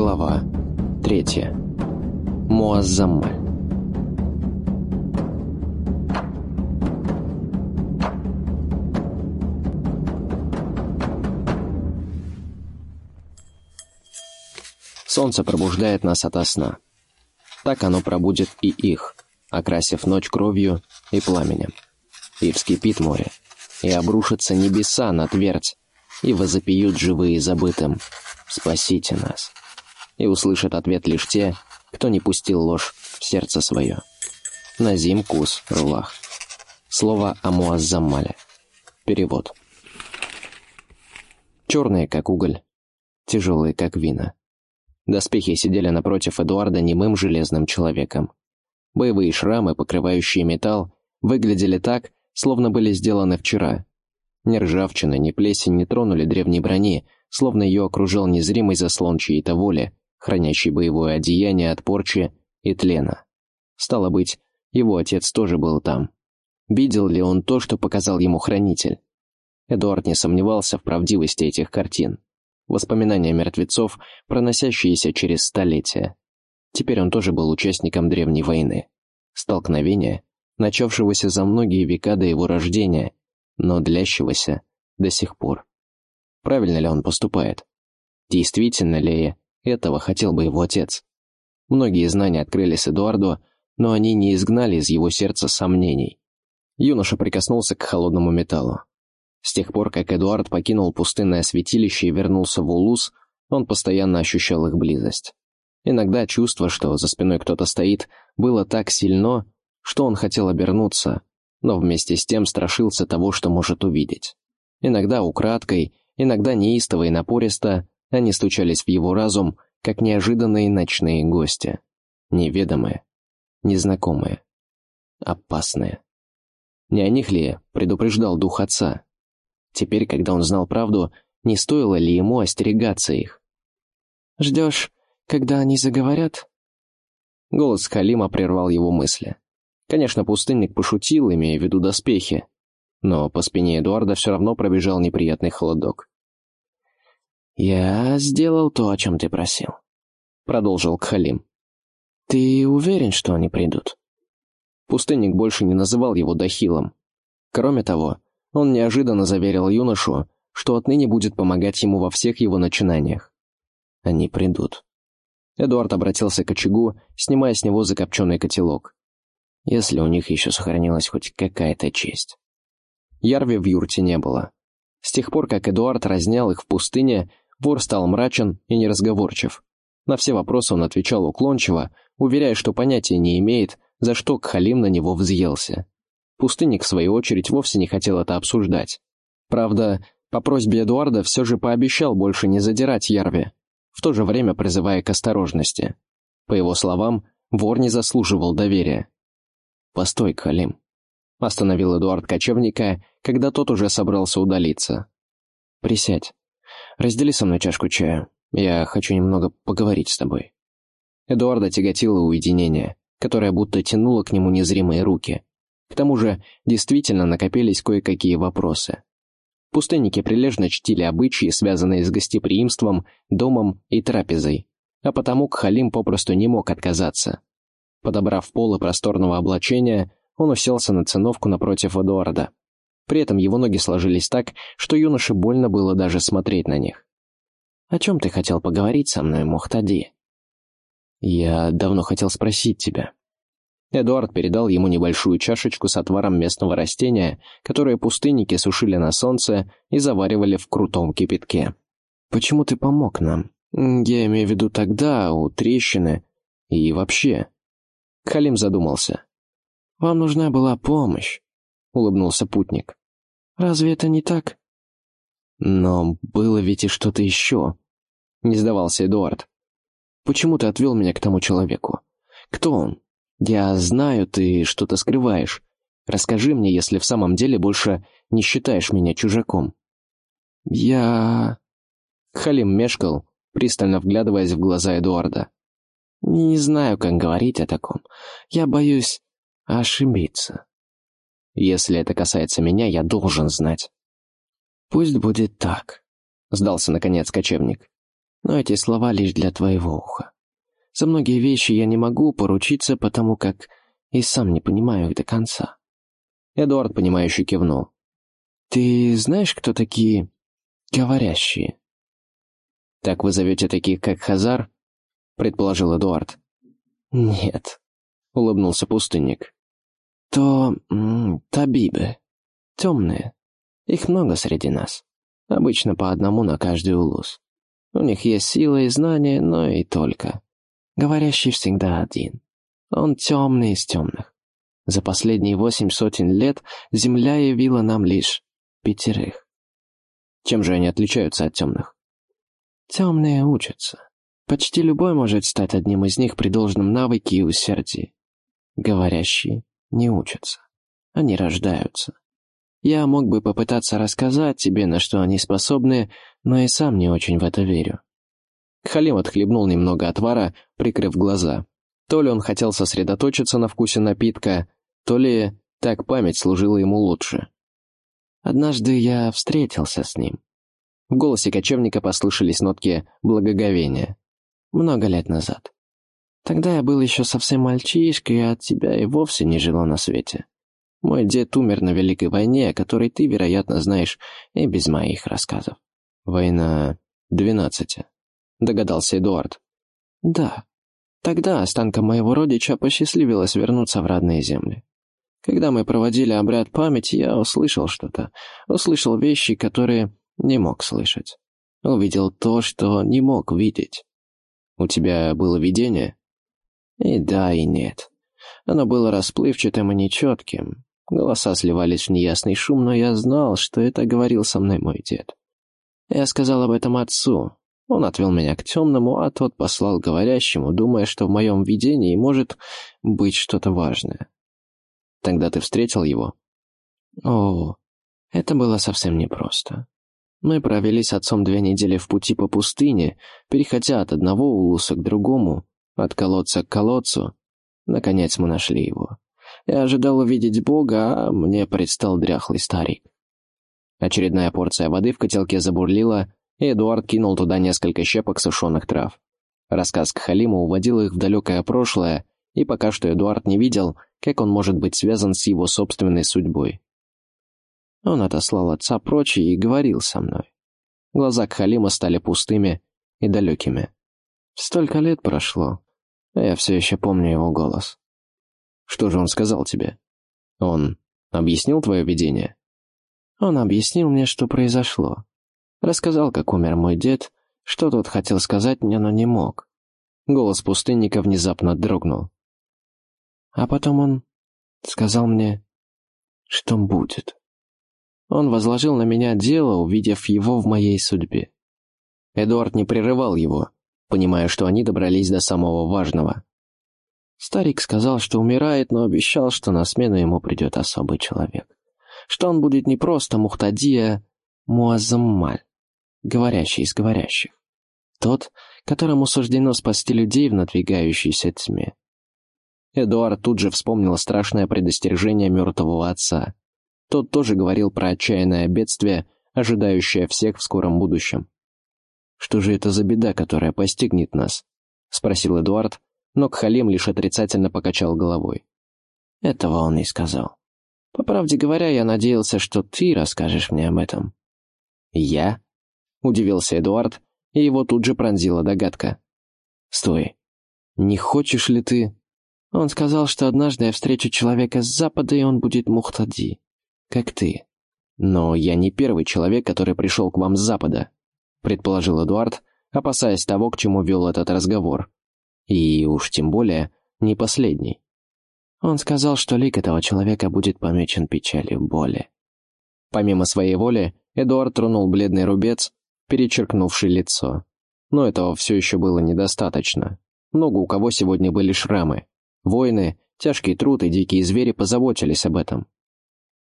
Глава третья. Муаззаммаль. Солнце пробуждает нас ото сна. Так оно пробудет и их, окрасив ночь кровью и пламенем. И вскипит море, и обрушатся небеса на твердь, и возопьют живые забытым «Спасите нас!» И услышат ответ лишь те, кто не пустил ложь в сердце свое. Назим Кус Рулах. Слово о Муаззаммале. Перевод. Черные, как уголь, тяжелые, как вина. Доспехи сидели напротив Эдуарда немым железным человеком. Боевые шрамы, покрывающие металл, выглядели так, словно были сделаны вчера. Ни ржавчина, ни плесень не тронули древней брони, словно ее окружал незримый заслон чьей-то воли, хранящий боевое одеяние от порчи и тлена. Стало быть, его отец тоже был там. Видел ли он то, что показал ему хранитель? Эдуард не сомневался в правдивости этих картин. Воспоминания мертвецов, проносящиеся через столетия. Теперь он тоже был участником древней войны. Столкновения, начавшегося за многие века до его рождения, но длящегося до сих пор. Правильно ли он поступает? Действительно ли этого хотел бы его отец? Многие знания открылись Эдуарду, но они не изгнали из его сердца сомнений. Юноша прикоснулся к холодному металлу. С тех пор, как Эдуард покинул пустынное святилище и вернулся в Улус, он постоянно ощущал их близость. Иногда чувство, что за спиной кто-то стоит, было так сильно, что он хотел обернуться, но вместе с тем страшился того, что может увидеть. Иногда украдкой, иногда неистово и напористо они стучались в его разум, как неожиданные ночные гости. Неведомые, незнакомые, опасные. Не о них ли предупреждал дух отца? Теперь, когда он знал правду, не стоило ли ему остерегаться их? «Ждешь, когда они заговорят?» Голос Халима прервал его мысли. Конечно, пустынник пошутил, имея в виду доспехи, но по спине Эдуарда все равно пробежал неприятный холодок. «Я сделал то, о чем ты просил», — продолжил Кхалим. «Ты уверен, что они придут?» Пустынник больше не называл его Дахилом. Кроме того, он неожиданно заверил юношу, что отныне будет помогать ему во всех его начинаниях. Они придут. Эдуард обратился к очагу, снимая с него закопченный котелок. Если у них еще сохранилась хоть какая-то честь. Ярви в юрте не было. С тех пор, как Эдуард разнял их в пустыне, вор стал мрачен и неразговорчив. На все вопросы он отвечал уклончиво, уверяя, что понятия не имеет, за что Кхалим на него взъелся. Пустынник, в свою очередь, вовсе не хотел это обсуждать. Правда, по просьбе Эдуарда все же пообещал больше не задирать Ярви, в то же время призывая к осторожности. По его словам, вор не заслуживал доверия. «Постой, Халим», — остановил Эдуард кочевника, когда тот уже собрался удалиться. «Присядь. Раздели со мной чашку чая. Я хочу немного поговорить с тобой». Эдуарда тяготило уединение, которое будто тянуло к нему незримые руки. К тому же, действительно накопились кое-какие вопросы. Пустынники прилежно чтили обычаи, связанные с гостеприимством, домом и трапезой, а потому Кхалим попросту не мог отказаться. Подобрав полы просторного облачения, он уселся на циновку напротив Эдуарда. При этом его ноги сложились так, что юноше больно было даже смотреть на них. «О чем ты хотел поговорить со мной, Мухтади?» «Я давно хотел спросить тебя», Эдуард передал ему небольшую чашечку с отваром местного растения, которое пустынники сушили на солнце и заваривали в крутом кипятке. «Почему ты помог нам? Я имею в виду тогда, у трещины. И вообще...» Халим задумался. «Вам нужна была помощь», — улыбнулся путник. «Разве это не так?» «Но было ведь и что-то еще», — не сдавался Эдуард. «Почему ты отвел меня к тому человеку? Кто он?» «Я знаю, ты что-то скрываешь. Расскажи мне, если в самом деле больше не считаешь меня чужаком». «Я...» Халим мешкал, пристально вглядываясь в глаза Эдуарда. «Не знаю, как говорить о таком. Я боюсь ошибиться». «Если это касается меня, я должен знать». «Пусть будет так», — сдался наконец кочевник. Но эти слова лишь для твоего уха. За многие вещи я не могу поручиться, потому как и сам не понимаю их до конца». Эдуард, понимающе кивнул. «Ты знаешь, кто такие говорящие?» «Так вы зовете таких, как Хазар?» — предположил Эдуард. «Нет», — улыбнулся пустынник. «То... табибы. Темные. Их много среди нас. Обычно по одному на каждый улус. У них есть сила и знания, но и только. Говорящий всегда один. Он темный из темных. За последние восемь сотен лет Земля явила нам лишь пятерых. Чем же они отличаются от темных? Темные учатся. Почти любой может стать одним из них при должном навыке и усердии. Говорящие не учатся. Они рождаются. Я мог бы попытаться рассказать тебе, на что они способны, но и сам не очень в это верю». Халим отхлебнул немного отвара, прикрыв глаза. То ли он хотел сосредоточиться на вкусе напитка, то ли так память служила ему лучше. «Однажды я встретился с ним». В голосе кочевника послышались нотки благоговения. «Много лет назад. Тогда я был еще совсем мальчишкой, и от тебя и вовсе не жило на свете. Мой дед умер на Великой войне, о которой ты, вероятно, знаешь и без моих рассказов. Война двенадцати, догадался Эдуард. Да. Тогда останкам моего родича посчастливилось вернуться в родные земли. Когда мы проводили обряд памяти, я услышал что-то. Услышал вещи, которые не мог слышать. Увидел то, что не мог видеть. У тебя было видение? И да, и нет. Оно было расплывчатым и нечетким. Голоса сливались в неясный шум, но я знал, что это говорил со мной мой дед. Я сказал об этом отцу. Он отвел меня к темному, а тот послал говорящему, думая, что в моем видении может быть что-то важное. Тогда ты встретил его? О, это было совсем непросто. Мы провели с отцом две недели в пути по пустыне, переходя от одного улуса к другому, от колодца к колодцу. Наконец мы нашли его. Я ожидал увидеть Бога, а мне предстал дряхлый старик. Очередная порция воды в котелке забурлила, и Эдуард кинул туда несколько щепок сушеных трав. Рассказ к Халиму уводил их в далекое прошлое, и пока что Эдуард не видел, как он может быть связан с его собственной судьбой. Он отослал отца прочь и говорил со мной. Глаза Кхалима стали пустыми и далекими. Столько лет прошло, я все еще помню его голос. Что же он сказал тебе? Он объяснил твое видение? Он объяснил мне, что произошло. Рассказал, как умер мой дед, что тот хотел сказать мне, но не мог. Голос пустынника внезапно дрогнул. А потом он сказал мне, что будет. Он возложил на меня дело, увидев его в моей судьбе. Эдуард не прерывал его, понимая, что они добрались до самого важного. Старик сказал, что умирает, но обещал, что на смену ему придет особый человек. Что он будет не просто Мухтадия Муазаммаль, говорящий из говорящих. Тот, которому суждено спасти людей в надвигающейся тьме. Эдуард тут же вспомнил страшное предостережение мертвого отца. Тот тоже говорил про отчаянное бедствие, ожидающее всех в скором будущем. «Что же это за беда, которая постигнет нас?» — спросил Эдуард, но Кхалим лишь отрицательно покачал головой. Этого он и сказал. По правде говоря, я надеялся, что ты расскажешь мне об этом. «Я?» — удивился Эдуард, и его тут же пронзила догадка. «Стой. Не хочешь ли ты...» Он сказал, что однажды я встречу человека с запада, и он будет Мухтади, как ты. Но я не первый человек, который пришел к вам с запада, предположил Эдуард, опасаясь того, к чему вел этот разговор. И уж тем более не последний. Он сказал, что лик этого человека будет помечен печалью боли. Помимо своей воли, Эдуард тронул бледный рубец, перечеркнувший лицо. Но этого все еще было недостаточно. Много у кого сегодня были шрамы. Воины, тяжкий труд и дикие звери позаботились об этом.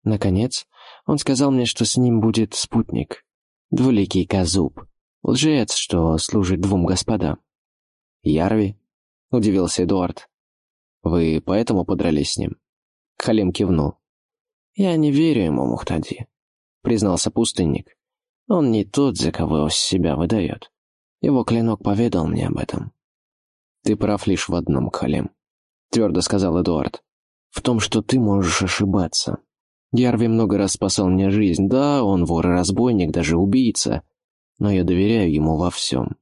Наконец, он сказал мне, что с ним будет спутник. Двуликий Казуб. Лжец, что служит двум господам. Ярви? — удивился Эдуард. «Вы поэтому подрались с ним?» Халим кивнул. «Я не верю ему, Мухтади», — признался пустынник. «Он не тот, за кого себя выдает. Его клинок поведал мне об этом. «Ты прав лишь в одном, Халим», — твердо сказал Эдуард. «В том, что ты можешь ошибаться. Ярви много раз спасал мне жизнь. Да, он вор и разбойник, даже убийца. Но я доверяю ему во всем».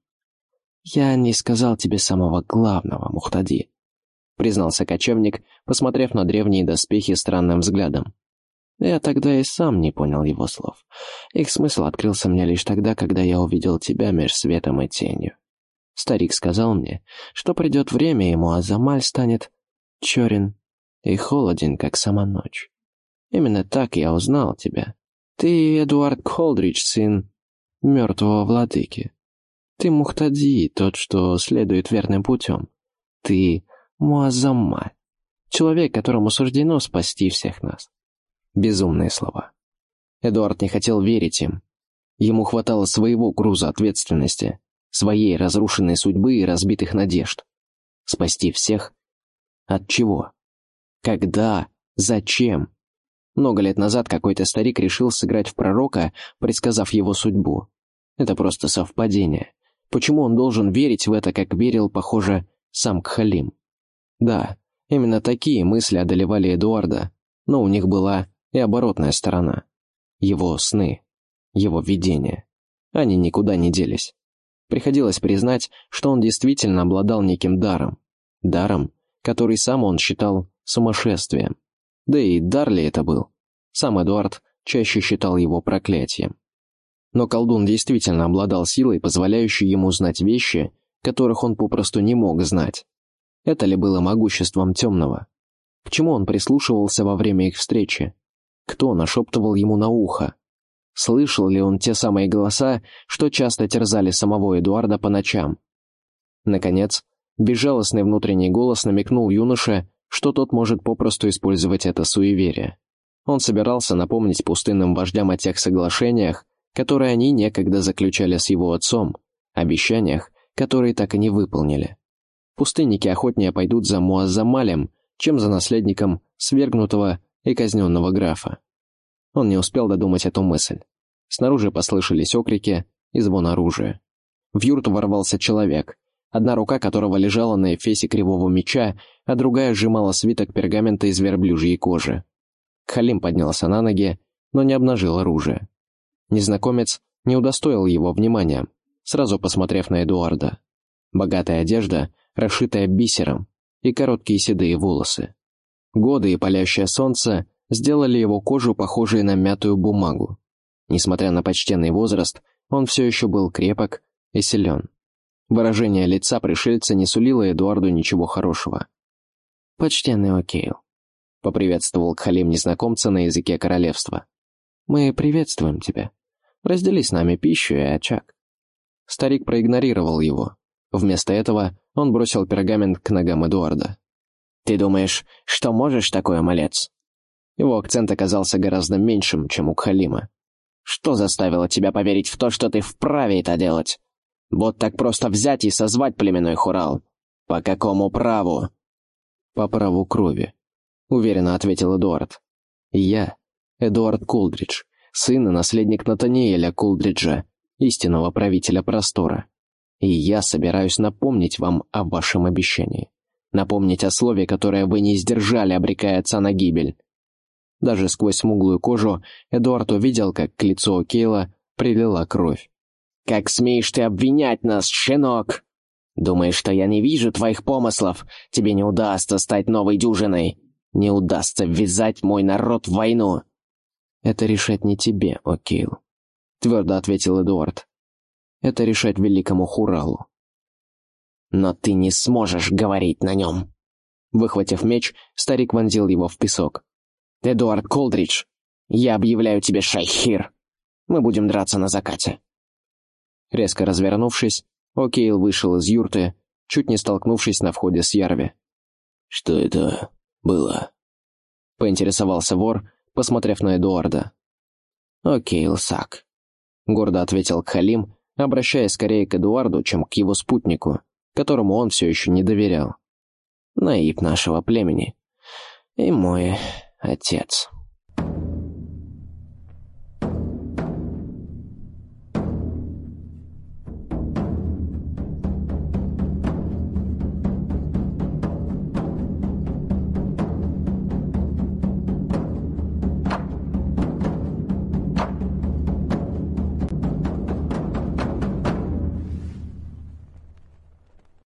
«Я не сказал тебе самого главного, Мухтади», — признался кочевник, посмотрев на древние доспехи странным взглядом. Я тогда и сам не понял его слов. Их смысл открылся мне лишь тогда, когда я увидел тебя меж светом и тенью. Старик сказал мне, что придет время ему, а Замаль станет черен и холоден, как сама ночь. Именно так я узнал тебя. Ты Эдуард Колдридж, сын мертвого владыки. Ты Мухтади, тот, что следует верным путем. Ты Муазаммаль, человек, которому суждено спасти всех нас. Безумные слова. Эдуард не хотел верить им. Ему хватало своего груза ответственности, своей разрушенной судьбы и разбитых надежд. Спасти всех? От чего? Когда? Зачем? Много лет назад какой-то старик решил сыграть в пророка, предсказав его судьбу. Это просто совпадение. Почему он должен верить в это, как верил, похоже, сам Кхалим? Да, именно такие мысли одолевали Эдуарда, но у них была и оборотная сторона. Его сны, его видения. Они никуда не делись. Приходилось признать, что он действительно обладал неким даром. Даром, который сам он считал сумасшествием. Да и дар ли это был? Сам Эдуард чаще считал его проклятием. Но колдун действительно обладал силой, позволяющей ему знать вещи, которых он попросту не мог знать. Это ли было могуществом темного? К чему он прислушивался во время их встречи? Кто нашептывал ему на ухо? Слышал ли он те самые голоса, что часто терзали самого Эдуарда по ночам? Наконец, безжалостный внутренний голос намекнул юноше, что тот может попросту использовать это суеверие. Он собирался напомнить пустынным вождям о тех соглашениях, которые они некогда заключали с его отцом, обещаниях, которые так и не выполнили. Пустынники охотнее пойдут за Муаззамалем, чем за наследником свергнутого и казненного графа. Он не успел додумать эту мысль. Снаружи послышались окрики и звон оружия. В юрту ворвался человек, одна рука которого лежала на эфесе кривого меча, а другая сжимала свиток пергамента из верблюжьей кожи. Халим поднялся на ноги, но не обнажил оружие. Незнакомец не удостоил его внимания, сразу посмотрев на Эдуарда. Богатая одежда, расшитая бисером, и короткие седые волосы. Годы и палящее солнце сделали его кожу похожей на мятую бумагу. Несмотря на почтенный возраст, он все еще был крепок и силен. Выражение лица пришельца не сулило Эдуарду ничего хорошего. «Почтенный Окейл», — поприветствовал Кхалим незнакомца на языке королевства. «Мы приветствуем тебя. Раздели с нами пищу и очаг». Старик проигнорировал его. Вместо этого он бросил пергамент к ногам Эдуарда. «Ты думаешь, что можешь такое, малец?» Его акцент оказался гораздо меньшим, чем у Кхалима. «Что заставило тебя поверить в то, что ты вправе это делать? Вот так просто взять и созвать племенной хурал? По какому праву?» «По праву крови», — уверенно ответил Эдуард. «Я, Эдуард Кулдридж, сын и наследник Натаниэля Кулдриджа, истинного правителя простора. И я собираюсь напомнить вам о вашем обещании напомнить о слове, которое вы не сдержали, обрекая отца на гибель. Даже сквозь смуглую кожу Эдуард увидел, как к лицу Кейла прилила кровь. «Как смеешь ты обвинять нас, щенок? Думаешь, что я не вижу твоих помыслов? Тебе не удастся стать новой дюжиной. Не удастся ввязать мой народ в войну». «Это решать не тебе, О'Кейл», — твердо ответил Эдуард. «Это решать великому Хуралу». «Но ты не сможешь говорить на нем!» Выхватив меч, старик вонзил его в песок. «Эдуард Колдридж, я объявляю тебе шайхир. Мы будем драться на закате». Резко развернувшись, О'Кейл вышел из юрты, чуть не столкнувшись на входе с Ярви. «Что это было?» — поинтересовался вор, посмотрев на Эдуарда. «О'Кейл Сак», — гордо ответил Кхалим, обращаясь скорее к Эдуарду, чем к его спутнику, которому он все еще не доверял. Наиб нашего племени. И мой отец.